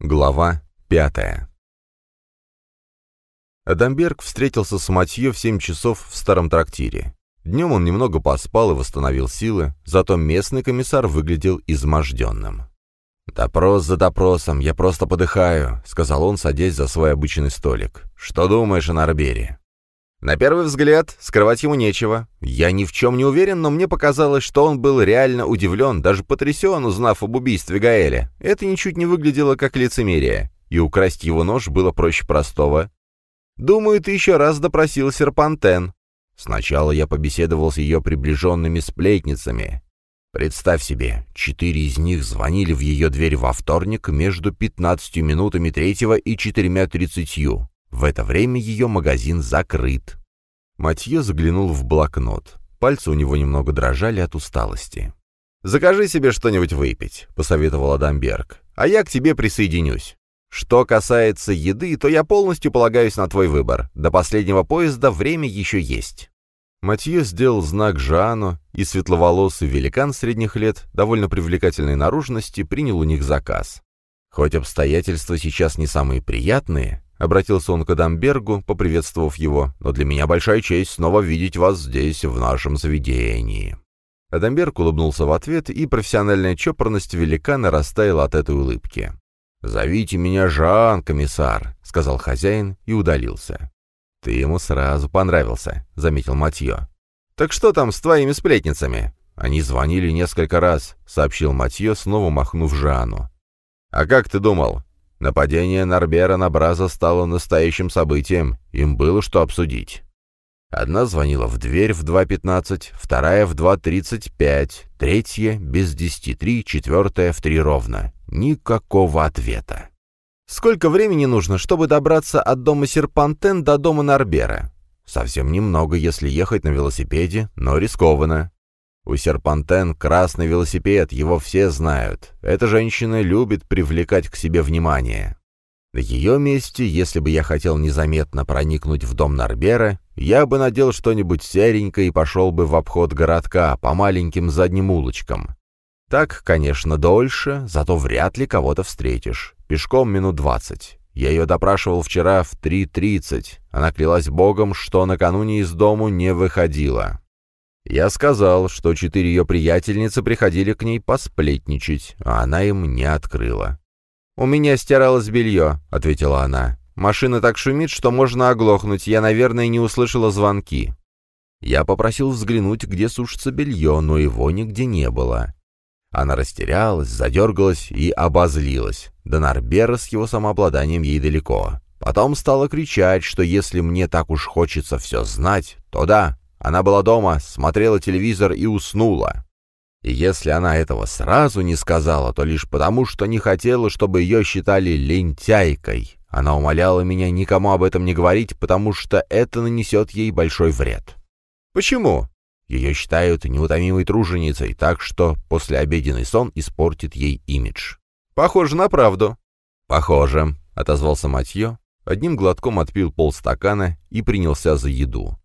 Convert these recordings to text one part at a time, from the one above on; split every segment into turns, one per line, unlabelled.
Глава пятая Адамберг встретился с Матье в семь часов в старом трактире. Днем он немного поспал и восстановил силы, зато местный комиссар выглядел изможденным. «Допрос за допросом, я просто подыхаю», — сказал он, садясь за свой обычный столик. «Что думаешь о Нарбере?» На первый взгляд, скрывать ему нечего. Я ни в чем не уверен, но мне показалось, что он был реально удивлен, даже потрясен, узнав об убийстве Гаэля. Это ничуть не выглядело как лицемерие, и украсть его нож было проще простого. Думаю, ты еще раз допросил Серпантен. Сначала я побеседовал с ее приближенными сплетницами. Представь себе, четыре из них звонили в ее дверь во вторник между 15 минутами третьего и четырьмя тридцатью. В это время ее магазин закрыт. Матье заглянул в блокнот. Пальцы у него немного дрожали от усталости. «Закажи себе что-нибудь выпить», — посоветовал Адамберг. «А я к тебе присоединюсь. Что касается еды, то я полностью полагаюсь на твой выбор. До последнего поезда время еще есть». Матье сделал знак Жану, и светловолосый великан средних лет, довольно привлекательной наружности, принял у них заказ. Хоть обстоятельства сейчас не самые приятные, — обратился он к Адамбергу, поприветствовав его, — «но для меня большая честь снова видеть вас здесь, в нашем заведении». Адамберг улыбнулся в ответ, и профессиональная чопорность великана растаяла от этой улыбки. «Зовите меня Жан, комиссар», — сказал хозяин и удалился. «Ты ему сразу понравился», — заметил Матье. «Так что там с твоими сплетницами?» «Они звонили несколько раз», — сообщил Матье, снова махнув Жану. «А как ты думал? Нападение Нарбера на Браза стало настоящим событием, им было что обсудить. Одна звонила в дверь в 2.15, вторая в 2.35, третья без 10.3, четвертая в 3 ровно. Никакого ответа. Сколько времени нужно, чтобы добраться от дома Серпантен до дома Нарбера? Совсем немного, если ехать на велосипеде, но рискованно. У Серпантен красный велосипед, его все знают. Эта женщина любит привлекать к себе внимание. На ее месте, если бы я хотел незаметно проникнуть в дом Нарбера, я бы надел что-нибудь серенькое и пошел бы в обход городка по маленьким задним улочкам. Так, конечно, дольше, зато вряд ли кого-то встретишь. Пешком минут двадцать. Я ее допрашивал вчера в 3.30. Она клялась богом, что накануне из дому не выходила. Я сказал, что четыре ее приятельницы приходили к ней посплетничать, а она им не открыла. «У меня стиралось белье», — ответила она. «Машина так шумит, что можно оглохнуть. Я, наверное, не услышала звонки». Я попросил взглянуть, где сушится белье, но его нигде не было. Она растерялась, задергалась и обозлилась. До Нарбера с его самообладанием ей далеко. Потом стала кричать, что если мне так уж хочется все знать, то да, она была дома, смотрела телевизор и уснула. И если она этого сразу не сказала, то лишь потому, что не хотела, чтобы ее считали лентяйкой. Она умоляла меня никому об этом не говорить, потому что это нанесет ей большой вред. Почему? Ее считают неутомимой труженицей, так что послеобеденный сон испортит ей имидж. Похоже на правду. Похоже, — отозвался Матье, одним глотком отпил полстакана и принялся за еду.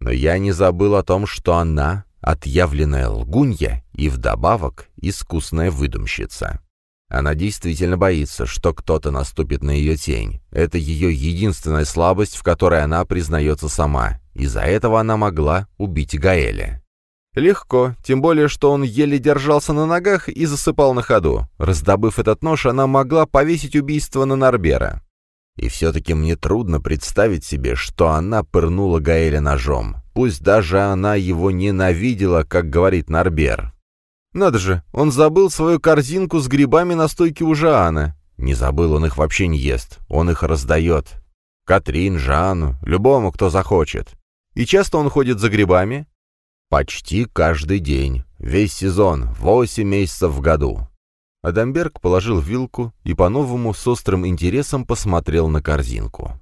Но я не забыл о том, что она — отъявленная лгунья и вдобавок искусная выдумщица. Она действительно боится, что кто-то наступит на ее тень. Это ее единственная слабость, в которой она признается сама. Из-за этого она могла убить Гаэля. Легко, тем более, что он еле держался на ногах и засыпал на ходу. Раздобыв этот нож, она могла повесить убийство на Нарбера. И все-таки мне трудно представить себе, что она пырнула Гаэля ножом. Пусть даже она его ненавидела, как говорит Нарбер. Надо же, он забыл свою корзинку с грибами на стойке у Жаана. Не забыл, он их вообще не ест, он их раздает. Катрин, Жанну, любому, кто захочет. И часто он ходит за грибами? Почти каждый день, весь сезон, восемь месяцев в году. Адамберг положил вилку и по-новому с острым интересом посмотрел на корзинку.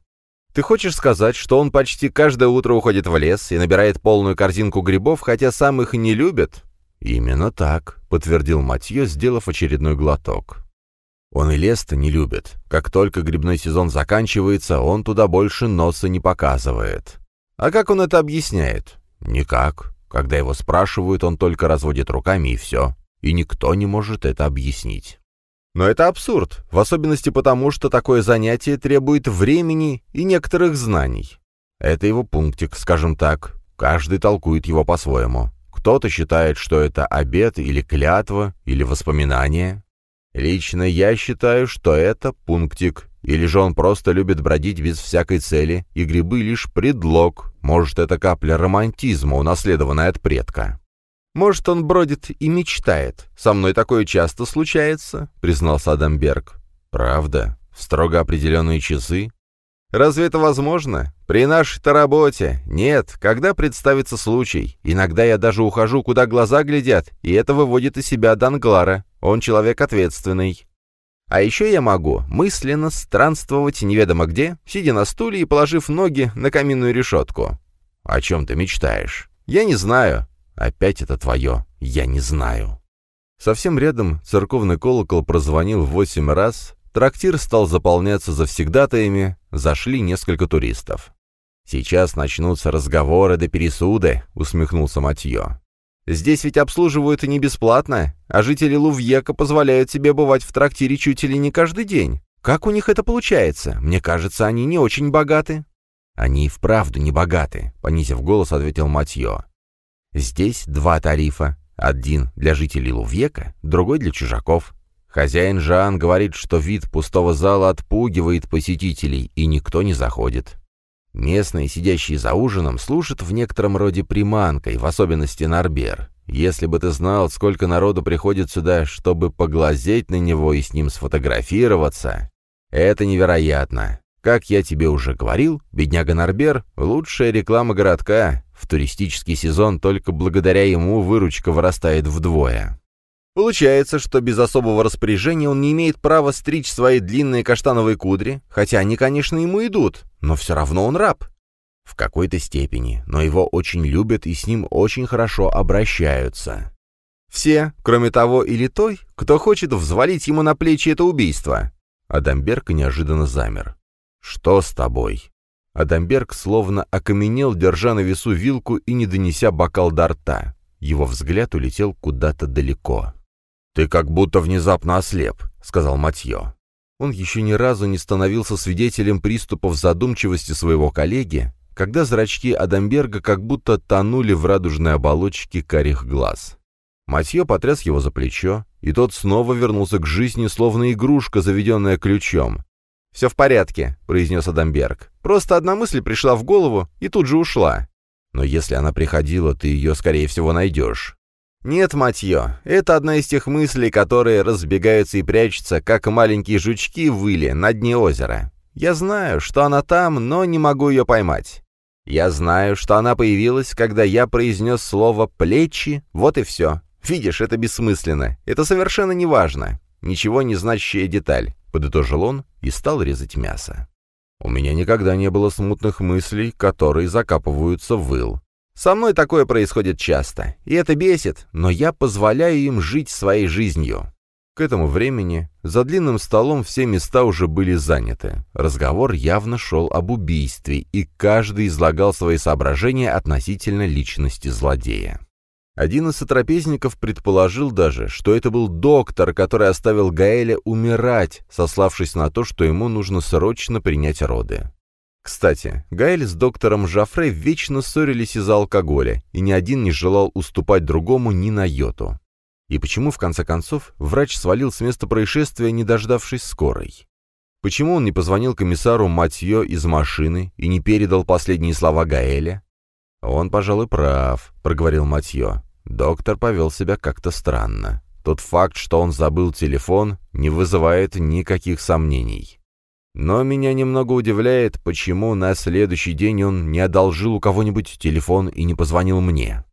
«Ты хочешь сказать, что он почти каждое утро уходит в лес и набирает полную корзинку грибов, хотя сам их не любит?» «Именно так», — подтвердил Матье, сделав очередной глоток. «Он и лес-то не любит. Как только грибной сезон заканчивается, он туда больше носа не показывает». «А как он это объясняет?» «Никак. Когда его спрашивают, он только разводит руками и все и никто не может это объяснить. Но это абсурд, в особенности потому, что такое занятие требует времени и некоторых знаний. Это его пунктик, скажем так. Каждый толкует его по-своему. Кто-то считает, что это обед или клятва, или воспоминание. Лично я считаю, что это пунктик. Или же он просто любит бродить без всякой цели, и грибы лишь предлог. Может, это капля романтизма, унаследованная от предка. «Может, он бродит и мечтает. Со мной такое часто случается», — признался Адамберг. «Правда? В строго определенные часы?» «Разве это возможно? При нашей-то работе? Нет, когда представится случай. Иногда я даже ухожу, куда глаза глядят, и это выводит из себя Данглара. Он человек ответственный. А еще я могу мысленно странствовать неведомо где, сидя на стуле и положив ноги на каминную решетку. О чем ты мечтаешь? Я не знаю. Опять это твое. Я не знаю. Совсем рядом церковный колокол прозвонил восемь раз, трактир стал заполняться завсегдатаями, зашли несколько туристов. «Сейчас начнутся разговоры до да пересуды», — усмехнулся Матье. Здесь ведь обслуживают и не бесплатно, а жители Лувьека позволяют себе бывать в трактире чуть ли не каждый день. Как у них это получается? Мне кажется, они не очень богаты». «Они и вправду не богаты», — понизив голос, ответил Матье. «Здесь два тарифа. Один для жителей Лувьека, другой для чужаков. Хозяин Жан говорит, что вид пустого зала отпугивает посетителей, и никто не заходит. Местные, сидящие за ужином, служат в некотором роде приманкой, в особенности Нарбер. Если бы ты знал, сколько народу приходит сюда, чтобы поглазеть на него и с ним сфотографироваться, это невероятно. Как я тебе уже говорил, бедняга Нарбер — лучшая реклама городка. В туристический сезон только благодаря ему выручка вырастает вдвое. Получается, что без особого распоряжения он не имеет права стричь свои длинные каштановые кудри, хотя они, конечно, ему идут, но все равно он раб. В какой-то степени, но его очень любят и с ним очень хорошо обращаются. Все, кроме того или той, кто хочет взвалить ему на плечи это убийство. Адамберг неожиданно замер. «Что с тобой?» Адамберг словно окаменел, держа на весу вилку и не донеся бокал до рта. Его взгляд улетел куда-то далеко. «Ты как будто внезапно ослеп», — сказал Матье. Он еще ни разу не становился свидетелем приступов задумчивости своего коллеги, когда зрачки Адамберга как будто тонули в радужной оболочке карих глаз. Матье потряс его за плечо, и тот снова вернулся к жизни, словно игрушка, заведенная ключом. «Все в порядке», — произнес Адамберг. «Просто одна мысль пришла в голову и тут же ушла. Но если она приходила, ты ее, скорее всего, найдешь. Нет, матье, это одна из тех мыслей, которые разбегаются и прячутся, как маленькие жучки в выле на дне озера. Я знаю, что она там, но не могу ее поймать. Я знаю, что она появилась, когда я произнес слово «плечи», вот и все. Видишь, это бессмысленно, это совершенно неважно. Ничего не значащая деталь, подытожил он и стал резать мясо. У меня никогда не было смутных мыслей, которые закапываются в выл. Со мной такое происходит часто, и это бесит, но я позволяю им жить своей жизнью. К этому времени за длинным столом все места уже были заняты. Разговор явно шел об убийстве, и каждый излагал свои соображения относительно личности злодея. Один из сотрапезников предположил даже, что это был доктор, который оставил Гаэля умирать, сославшись на то, что ему нужно срочно принять роды. Кстати, Гаэль с доктором Жафре вечно ссорились из-за алкоголя, и ни один не желал уступать другому ни на йоту. И почему, в конце концов, врач свалил с места происшествия, не дождавшись скорой? Почему он не позвонил комиссару Матье из машины и не передал последние слова Гаэля? «Он, пожалуй, прав», — проговорил Матье. Доктор повел себя как-то странно. Тот факт, что он забыл телефон, не вызывает никаких сомнений. Но меня немного удивляет, почему на следующий день он не одолжил у кого-нибудь телефон и не позвонил мне.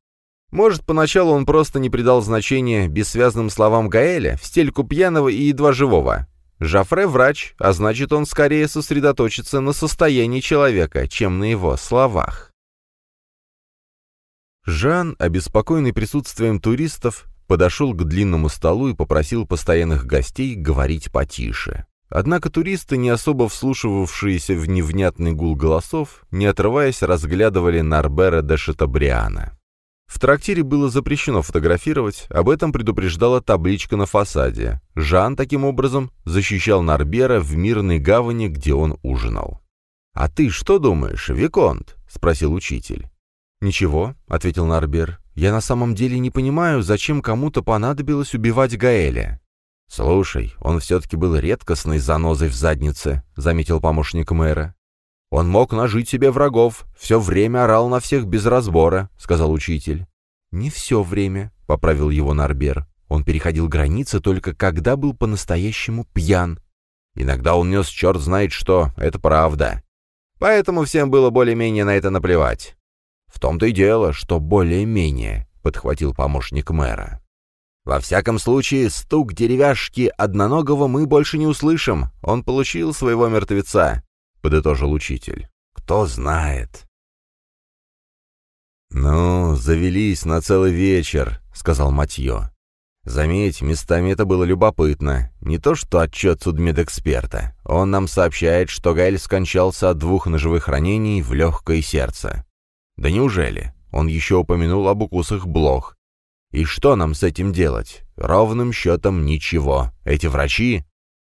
Может, поначалу он просто не придал значения бессвязным словам Гаэля в стельку пьяного и едва живого. Жафре врач, а значит, он скорее сосредоточится на состоянии человека, чем на его словах. Жан, обеспокоенный присутствием туристов, подошел к длинному столу и попросил постоянных гостей говорить потише. Однако туристы, не особо вслушивавшиеся в невнятный гул голосов, не отрываясь, разглядывали Нарбера де Шатабриана. В трактире было запрещено фотографировать, об этом предупреждала табличка на фасаде. Жан, таким образом, защищал Нарбера в мирной гавани, где он ужинал. «А ты что думаешь, Виконт?» — спросил учитель. «Ничего», — ответил Нарбер. «Я на самом деле не понимаю, зачем кому-то понадобилось убивать Гаэля». «Слушай, он все-таки был редкостной занозой в заднице», — заметил помощник мэра. «Он мог нажить себе врагов, все время орал на всех без разбора», — сказал учитель. «Не все время», — поправил его Нарбер. «Он переходил границы только когда был по-настоящему пьян. Иногда он нес черт знает что, это правда. Поэтому всем было более-менее на это наплевать». «В том-то и дело, что более-менее», — подхватил помощник мэра. «Во всяком случае, стук деревяшки одноногого мы больше не услышим. Он получил своего мертвеца подытожил учитель. «Кто знает?» «Ну, завелись на целый вечер», — сказал Матье. «Заметь, местами это было любопытно. Не то что отчет судмедэксперта. Он нам сообщает, что Гайль скончался от двух ножевых ранений в легкое сердце. Да неужели? Он еще упомянул об укусах блох. И что нам с этим делать? Ровным счетом ничего. Эти врачи...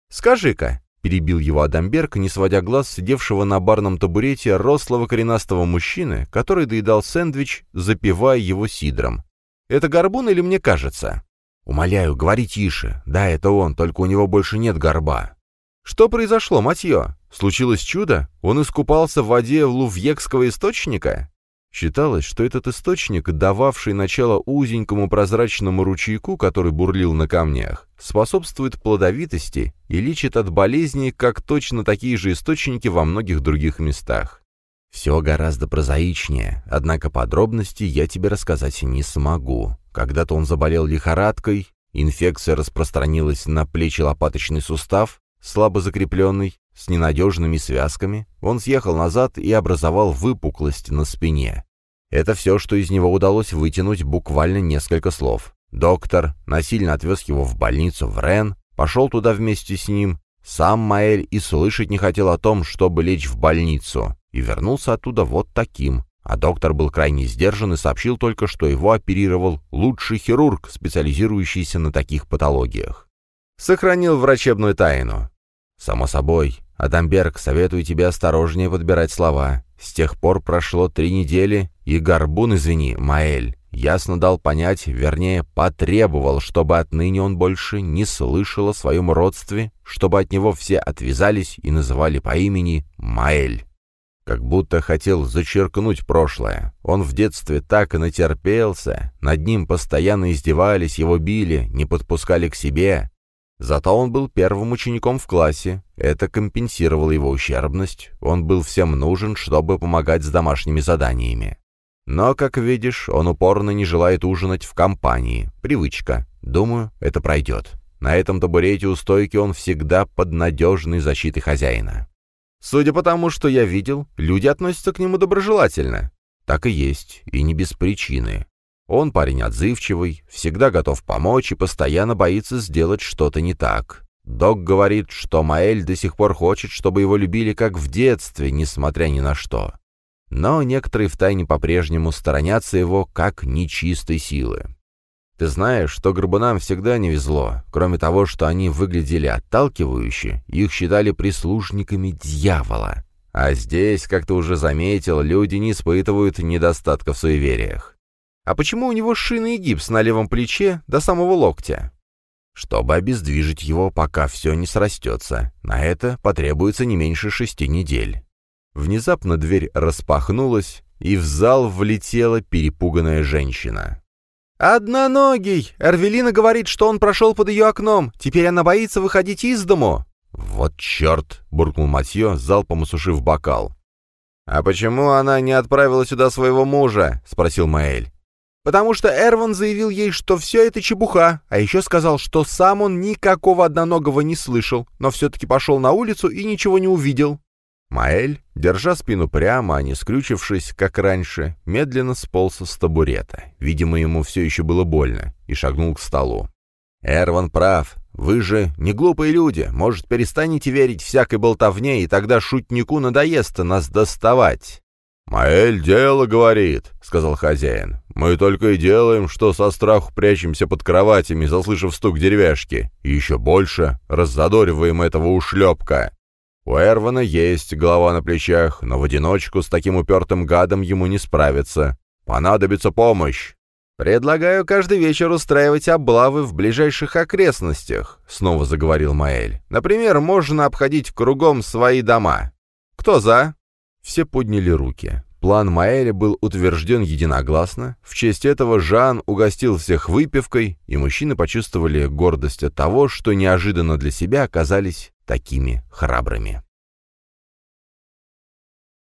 Скажи-ка, Перебил его Адамберг, не сводя глаз сидевшего на барном табурете рослого коренастого мужчины, который доедал сэндвич, запивая его сидром. «Это горбун или мне кажется?» «Умоляю, говори тише. Да, это он, только у него больше нет горба». «Что произошло, матье? Случилось чудо? Он искупался в воде Лувьекского источника?» Считалось, что этот источник, дававший начало узенькому прозрачному ручейку, который бурлил на камнях, способствует плодовитости и лечит от болезней, как точно такие же источники во многих других местах. Все гораздо прозаичнее, однако подробностей я тебе рассказать не смогу. Когда-то он заболел лихорадкой, инфекция распространилась на плечи лопаточный сустав, слабо закрепленный, с ненадежными связками, он съехал назад и образовал выпуклость на спине. Это все, что из него удалось вытянуть буквально несколько слов. Доктор насильно отвез его в больницу в Рен, пошел туда вместе с ним. Сам Маэль и слышать не хотел о том, чтобы лечь в больницу, и вернулся оттуда вот таким. А доктор был крайне сдержан и сообщил только, что его оперировал лучший хирург, специализирующийся на таких патологиях. Сохранил врачебную тайну. Само собой, Адамберг, советую тебе осторожнее подбирать слова. С тех пор прошло три недели, и Горбун, извини, Маэль, ясно дал понять, вернее, потребовал, чтобы отныне он больше не слышал о своем родстве, чтобы от него все отвязались и называли по имени Маэль. Как будто хотел зачеркнуть прошлое. Он в детстве так и натерпелся, над ним постоянно издевались, его били, не подпускали к себе, Зато он был первым учеником в классе, это компенсировало его ущербность, он был всем нужен, чтобы помогать с домашними заданиями. Но, как видишь, он упорно не желает ужинать в компании. Привычка. Думаю, это пройдет. На этом табурете у стойки он всегда под надежной защитой хозяина. Судя по тому, что я видел, люди относятся к нему доброжелательно. Так и есть, и не без причины. Он парень отзывчивый, всегда готов помочь и постоянно боится сделать что-то не так. Док говорит, что Маэль до сих пор хочет, чтобы его любили как в детстве, несмотря ни на что. Но некоторые втайне по-прежнему сторонятся его как нечистой силы. Ты знаешь, что горбунам всегда не везло. Кроме того, что они выглядели отталкивающе, их считали прислужниками дьявола. А здесь, как ты уже заметил, люди не испытывают недостатка в суевериях. А почему у него шины и гипс на левом плече до самого локтя? Чтобы обездвижить его, пока все не срастется. На это потребуется не меньше шести недель. Внезапно дверь распахнулась, и в зал влетела перепуганная женщина. «Одноногий! Эрвелина говорит, что он прошел под ее окном. Теперь она боится выходить из дому». «Вот черт!» — буркнул Матье, залпом осушив бокал. «А почему она не отправила сюда своего мужа?» — спросил Маэль. Потому что Эрван заявил ей, что все это чепуха, а еще сказал, что сам он никакого одноногого не слышал, но все-таки пошел на улицу и ничего не увидел. Маэль, держа спину прямо, а не скрючившись, как раньше, медленно сполз с табурета. Видимо, ему все еще было больно, и шагнул к столу. «Эрван прав. Вы же не глупые люди. Может, перестанете верить всякой болтовне, и тогда шутнику надоест нас доставать». «Маэль дело говорит», — сказал хозяин. «Мы только и делаем, что со страху прячемся под кроватями, заслышав стук деревяшки. И еще больше раззадориваем этого ушлепка. У Эрвана есть голова на плечах, но в одиночку с таким упертым гадом ему не справиться. Понадобится помощь. «Предлагаю каждый вечер устраивать облавы в ближайших окрестностях», — снова заговорил Маэль. «Например, можно обходить кругом свои дома. Кто за?» Все подняли руки. План Маэля был утвержден единогласно. В честь этого Жан угостил всех выпивкой, и мужчины почувствовали гордость от того, что неожиданно для себя оказались такими храбрыми.